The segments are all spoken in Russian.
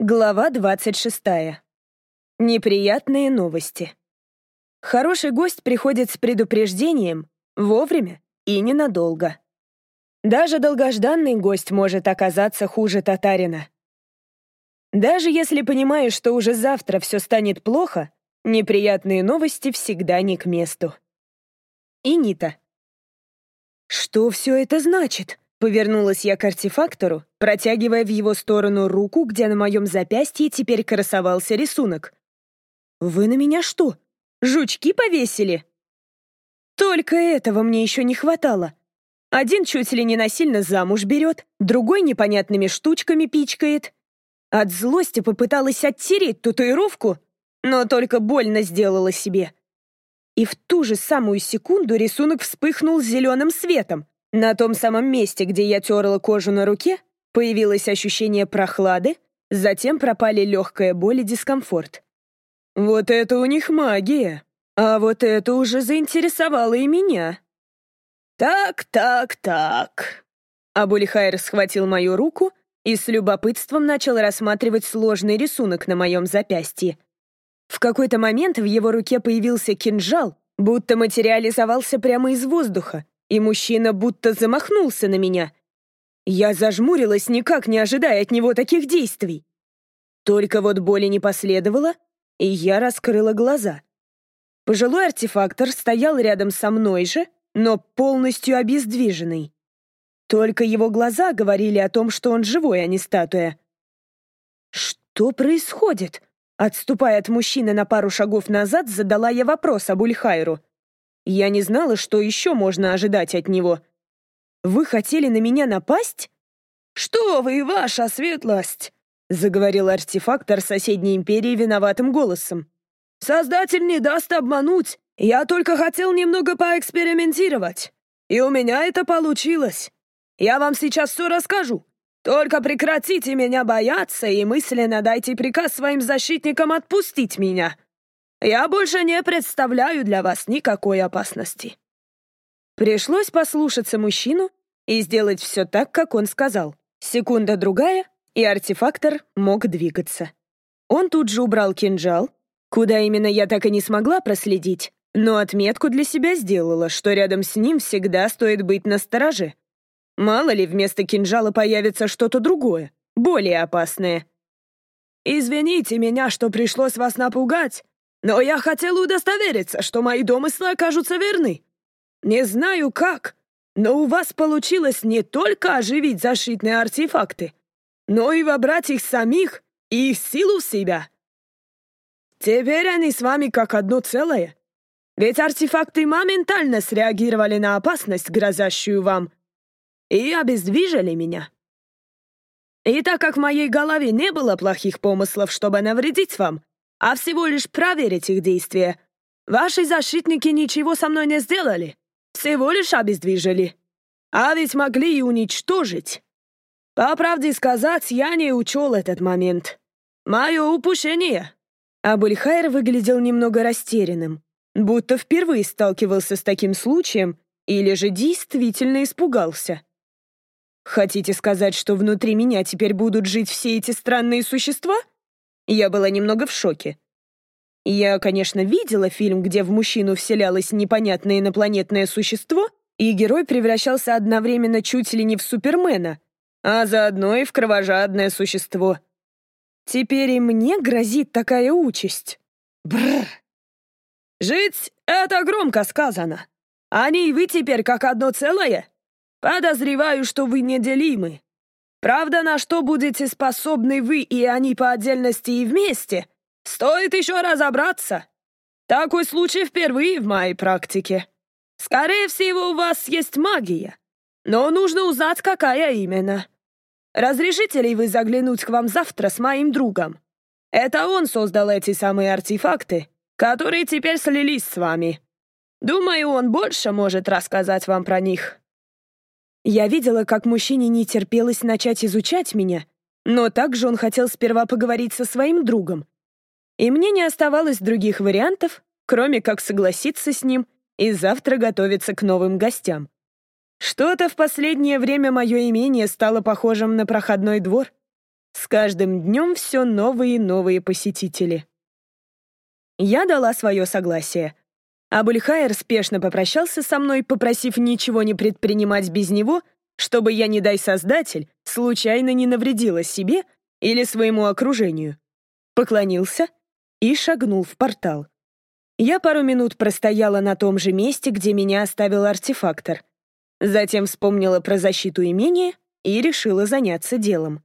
Глава 26. Неприятные новости. Хороший гость приходит с предупреждением, вовремя и ненадолго. Даже долгожданный гость может оказаться хуже татарина. Даже если понимаешь, что уже завтра все станет плохо, неприятные новости всегда не к месту. И Нита. Что все это значит? Повернулась я к артефактору, протягивая в его сторону руку, где на моем запястье теперь красовался рисунок. «Вы на меня что, жучки повесили?» Только этого мне еще не хватало. Один чуть ли не насильно замуж берет, другой непонятными штучками пичкает. От злости попыталась оттереть татуировку, но только больно сделала себе. И в ту же самую секунду рисунок вспыхнул зеленым светом, на том самом месте, где я терла кожу на руке, появилось ощущение прохлады, затем пропали легкая боль и дискомфорт. Вот это у них магия. А вот это уже заинтересовало и меня. «Так, так, так». Абульхайр схватил мою руку и с любопытством начал рассматривать сложный рисунок на моем запястье. В какой-то момент в его руке появился кинжал, будто материализовался прямо из воздуха, и мужчина будто замахнулся на меня. Я зажмурилась, никак не ожидая от него таких действий. Только вот боли не последовало, и я раскрыла глаза. Пожилой артефактор стоял рядом со мной же, но полностью обездвиженный. Только его глаза говорили о том, что он живой, а не статуя. «Что происходит?» Отступая от мужчины на пару шагов назад, задала я вопрос об Ульхайру. Я не знала, что еще можно ожидать от него. «Вы хотели на меня напасть?» «Что вы, ваша светлость!» — заговорил артефактор соседней империи виноватым голосом. «Создатель не даст обмануть. Я только хотел немного поэкспериментировать. И у меня это получилось. Я вам сейчас все расскажу. Только прекратите меня бояться и мысленно дайте приказ своим защитникам отпустить меня. Я больше не представляю для вас никакой опасности». Пришлось послушаться мужчину и сделать все так, как он сказал. Секунда-другая, и артефактор мог двигаться. Он тут же убрал кинжал, куда именно я так и не смогла проследить, но отметку для себя сделала, что рядом с ним всегда стоит быть настороже. Мало ли, вместо кинжала появится что-то другое, более опасное. «Извините меня, что пришлось вас напугать, но я хотел удостовериться, что мои домыслы окажутся верны. Не знаю как, но у вас получилось не только оживить защитные артефакты, но и вобрать их самих и их силу в себя. Теперь они с вами как одно целое. Ведь артефакты моментально среагировали на опасность, грозящую вам, и обездвижили меня. И так как в моей голове не было плохих помыслов, чтобы навредить вам, а всего лишь проверить их действия. Ваши защитники ничего со мной не сделали, всего лишь обездвижили. А ведь могли и уничтожить. По правде сказать, я не учел этот момент. Мое упущение. Абульхайр выглядел немного растерянным, будто впервые сталкивался с таким случаем или же действительно испугался. Хотите сказать, что внутри меня теперь будут жить все эти странные существа? Я была немного в шоке. Я, конечно, видела фильм, где в мужчину вселялось непонятное инопланетное существо, и герой превращался одновременно чуть ли не в Супермена, а заодно и в кровожадное существо. Теперь и мне грозит такая участь. Бррр. Жить — это громко сказано. Они и вы теперь как одно целое. Подозреваю, что вы неделимы. Правда, на что будете способны вы и они по отдельности и вместе, стоит еще разобраться. Такой случай впервые в моей практике. Скорее всего, у вас есть магия, но нужно узнать, какая именно. Разрешите ли вы заглянуть к вам завтра с моим другом? Это он создал эти самые артефакты, которые теперь слились с вами. Думаю, он больше может рассказать вам про них. Я видела, как мужчине не терпелось начать изучать меня, но также он хотел сперва поговорить со своим другом. И мне не оставалось других вариантов, кроме как согласиться с ним и завтра готовиться к новым гостям. Что-то в последнее время мое имение стало похожим на проходной двор. С каждым днем все новые и новые посетители. Я дала свое согласие. Абульхайр спешно попрощался со мной, попросив ничего не предпринимать без него, чтобы я, не дай создатель, случайно не навредила себе или своему окружению. Поклонился и шагнул в портал. Я пару минут простояла на том же месте, где меня оставил артефактор. Затем вспомнила про защиту имения и решила заняться делом.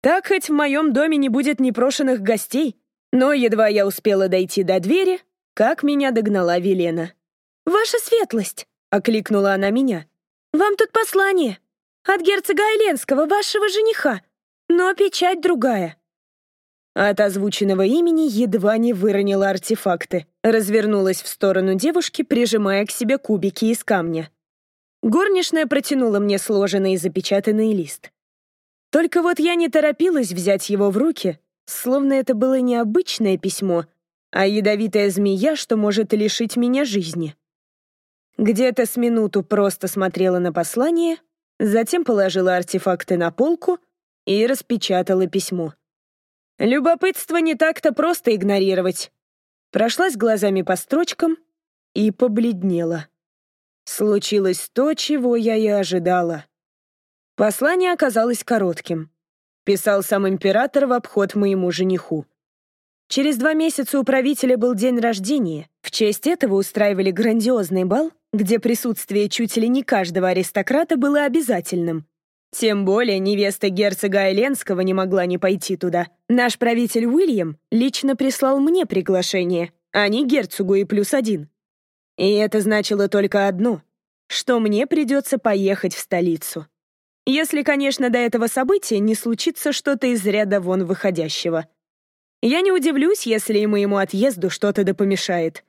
Так хоть в моем доме не будет непрошенных гостей, но едва я успела дойти до двери, как меня догнала Велена. «Ваша светлость!» — окликнула она меня. «Вам тут послание. От герцога Айленского, вашего жениха. Но печать другая». От озвученного имени едва не выронила артефакты. Развернулась в сторону девушки, прижимая к себе кубики из камня. Горничная протянула мне сложенный и запечатанный лист. Только вот я не торопилась взять его в руки, словно это было не обычное письмо, а ядовитая змея, что может лишить меня жизни. Где-то с минуту просто смотрела на послание, затем положила артефакты на полку и распечатала письмо. Любопытство не так-то просто игнорировать. Прошлась глазами по строчкам и побледнела. Случилось то, чего я и ожидала. Послание оказалось коротким. Писал сам император в обход моему жениху. Через два месяца у правителя был день рождения. В честь этого устраивали грандиозный бал, где присутствие чуть ли не каждого аристократа было обязательным. Тем более невеста герцога Айленского не могла не пойти туда. Наш правитель Уильям лично прислал мне приглашение, а не герцогу и плюс один. И это значило только одно, что мне придется поехать в столицу. Если, конечно, до этого события не случится что-то из ряда вон выходящего. Я не удивлюсь, если и моему отъезду что-то да помешает.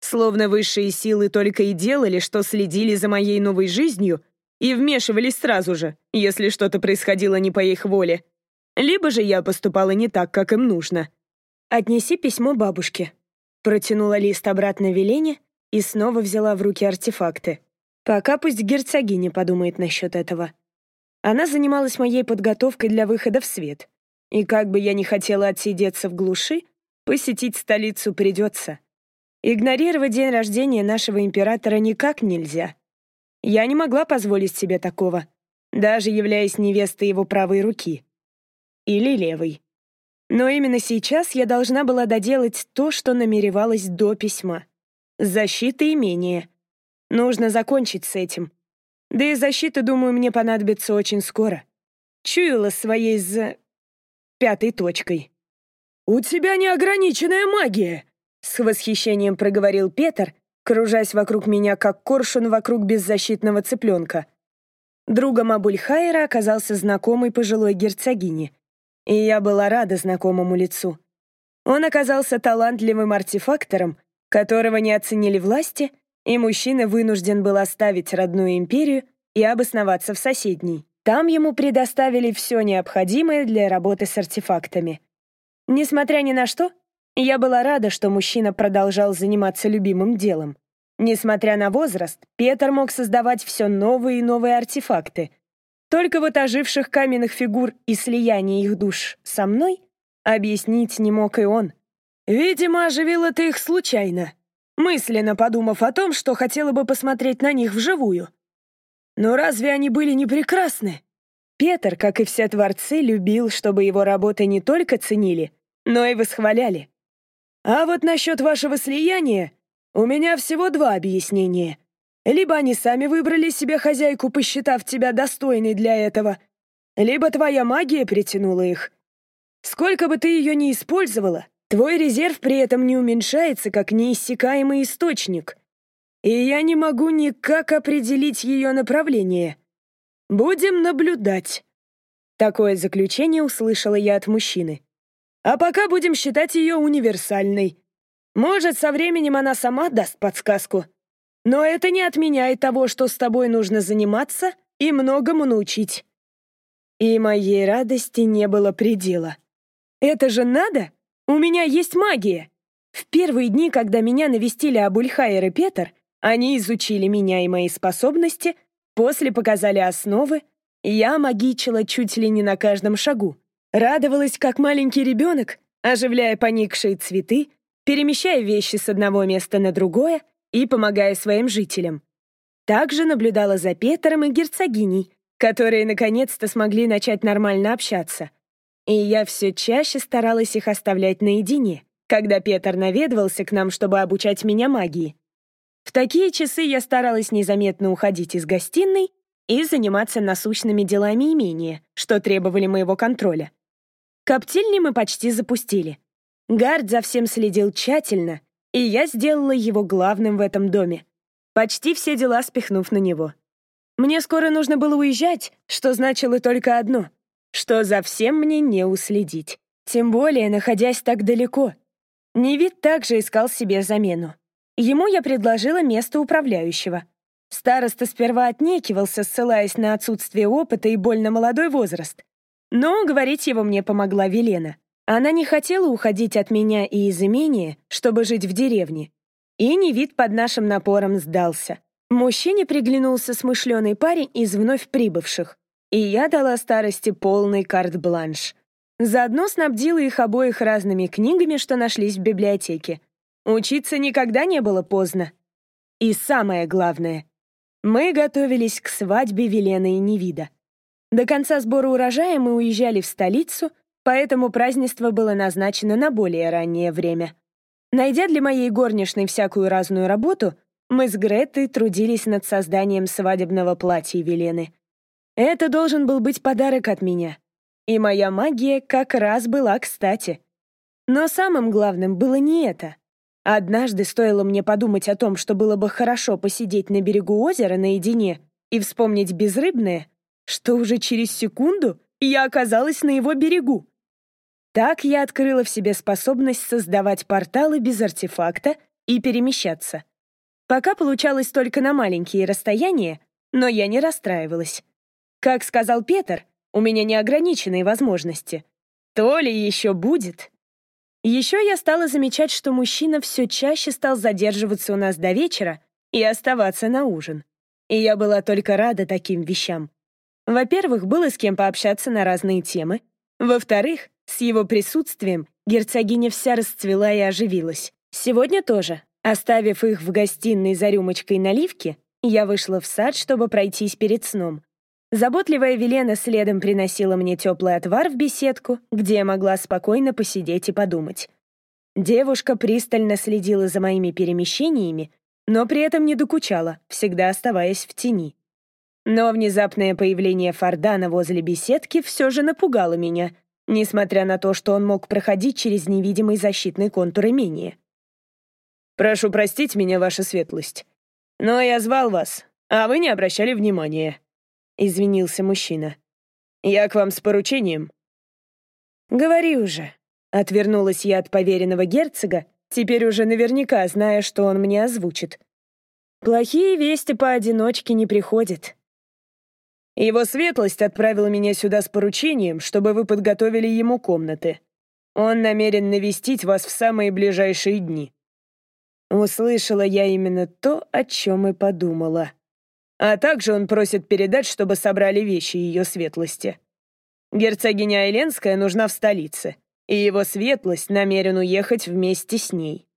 Словно высшие силы только и делали, что следили за моей новой жизнью и вмешивались сразу же, если что-то происходило не по их воле. Либо же я поступала не так, как им нужно. «Отнеси письмо бабушке». Протянула лист обратно Велене и снова взяла в руки артефакты. Пока пусть герцогиня подумает насчет этого. Она занималась моей подготовкой для выхода в свет. И как бы я ни хотела отсидеться в глуши, посетить столицу придется. Игнорировать день рождения нашего императора никак нельзя. Я не могла позволить себе такого, даже являясь невестой его правой руки. Или левой. Но именно сейчас я должна была доделать то, что намеревалась до письма. Защита имения. Нужно закончить с этим. Да и защита, думаю, мне понадобится очень скоро. Чуяла своей за... пятой точкой. «У тебя неограниченная магия!» С восхищением проговорил Петр, кружась вокруг меня, как коршун вокруг беззащитного цыпленка. Другом Абульхайра оказался знакомый пожилой герцогини, и я была рада знакомому лицу. Он оказался талантливым артефактором, которого не оценили власти, и мужчина вынужден был оставить родную империю и обосноваться в соседней. Там ему предоставили все необходимое для работы с артефактами. Несмотря ни на что, я была рада, что мужчина продолжал заниматься любимым делом. Несмотря на возраст, Петр мог создавать все новые и новые артефакты. Только вот оживших каменных фигур и слияние их душ со мной объяснить не мог и он. Видимо, оживила ты их случайно, мысленно подумав о том, что хотела бы посмотреть на них вживую. Но разве они были не прекрасны? Петр, как и все творцы, любил, чтобы его работы не только ценили, но и восхваляли. А вот насчет вашего слияния у меня всего два объяснения. Либо они сами выбрали себе хозяйку, посчитав тебя достойной для этого, либо твоя магия притянула их. Сколько бы ты ее ни использовала, твой резерв при этом не уменьшается, как неиссякаемый источник. И я не могу никак определить ее направление. Будем наблюдать. Такое заключение услышала я от мужчины. А пока будем считать ее универсальной. Может, со временем она сама даст подсказку. Но это не отменяет того, что с тобой нужно заниматься и многому научить. И моей радости не было предела. Это же надо? У меня есть магия. В первые дни, когда меня навестили Абульхайер и Петр, они изучили меня и мои способности, после показали основы, я магичила чуть ли не на каждом шагу. Радовалась, как маленький ребенок, оживляя поникшие цветы, перемещая вещи с одного места на другое и помогая своим жителям. Также наблюдала за Петером и герцогиней, которые наконец-то смогли начать нормально общаться. И я все чаще старалась их оставлять наедине, когда Петр наведывался к нам, чтобы обучать меня магии. В такие часы я старалась незаметно уходить из гостиной и заниматься насущными делами имения, что требовали моего контроля. Коптильни мы почти запустили. Гард за всем следил тщательно, и я сделала его главным в этом доме, почти все дела спихнув на него. Мне скоро нужно было уезжать, что значило только одно — что за всем мне не уследить. Тем более, находясь так далеко. Невид также искал себе замену. Ему я предложила место управляющего. Староста сперва отнекивался, ссылаясь на отсутствие опыта и больно молодой возраст. Но говорить его мне помогла Велена. Она не хотела уходить от меня и из имения, чтобы жить в деревне. И не вид под нашим напором сдался. Мужчине приглянулся смышленый парень из вновь прибывших. И я дала старости полный карт-бланш. Заодно снабдила их обоих разными книгами, что нашлись в библиотеке. Учиться никогда не было поздно. И самое главное, мы готовились к свадьбе Велены и Невида. До конца сбора урожая мы уезжали в столицу, поэтому празднество было назначено на более раннее время. Найдя для моей горничной всякую разную работу, мы с Гретой трудились над созданием свадебного платья Велены. Это должен был быть подарок от меня. И моя магия как раз была кстати. Но самым главным было не это. Однажды стоило мне подумать о том, что было бы хорошо посидеть на берегу озера наедине и вспомнить безрыбное, что уже через секунду я оказалась на его берегу. Так я открыла в себе способность создавать порталы без артефакта и перемещаться. Пока получалось только на маленькие расстояния, но я не расстраивалась. Как сказал Петр, у меня неограниченные возможности. То ли еще будет. Еще я стала замечать, что мужчина все чаще стал задерживаться у нас до вечера и оставаться на ужин. И я была только рада таким вещам. Во-первых, было с кем пообщаться на разные темы. Во-вторых, с его присутствием герцогиня вся расцвела и оживилась. Сегодня тоже, оставив их в гостиной за рюмочкой наливки, я вышла в сад, чтобы пройтись перед сном. Заботливая Велена следом приносила мне теплый отвар в беседку, где я могла спокойно посидеть и подумать. Девушка пристально следила за моими перемещениями, но при этом не докучала, всегда оставаясь в тени. Но внезапное появление Фордана возле беседки все же напугало меня, несмотря на то, что он мог проходить через невидимый защитный контур имения. «Прошу простить меня, ваша светлость. Но я звал вас, а вы не обращали внимания», — извинился мужчина. «Я к вам с поручением». «Говори уже», — отвернулась я от поверенного герцога, теперь уже наверняка зная, что он мне озвучит. «Плохие вести поодиночке не приходят». Его светлость отправила меня сюда с поручением, чтобы вы подготовили ему комнаты. Он намерен навестить вас в самые ближайшие дни». Услышала я именно то, о чем и подумала. А также он просит передать, чтобы собрали вещи ее светлости. Герцогиня Айленская нужна в столице, и его светлость намерен уехать вместе с ней.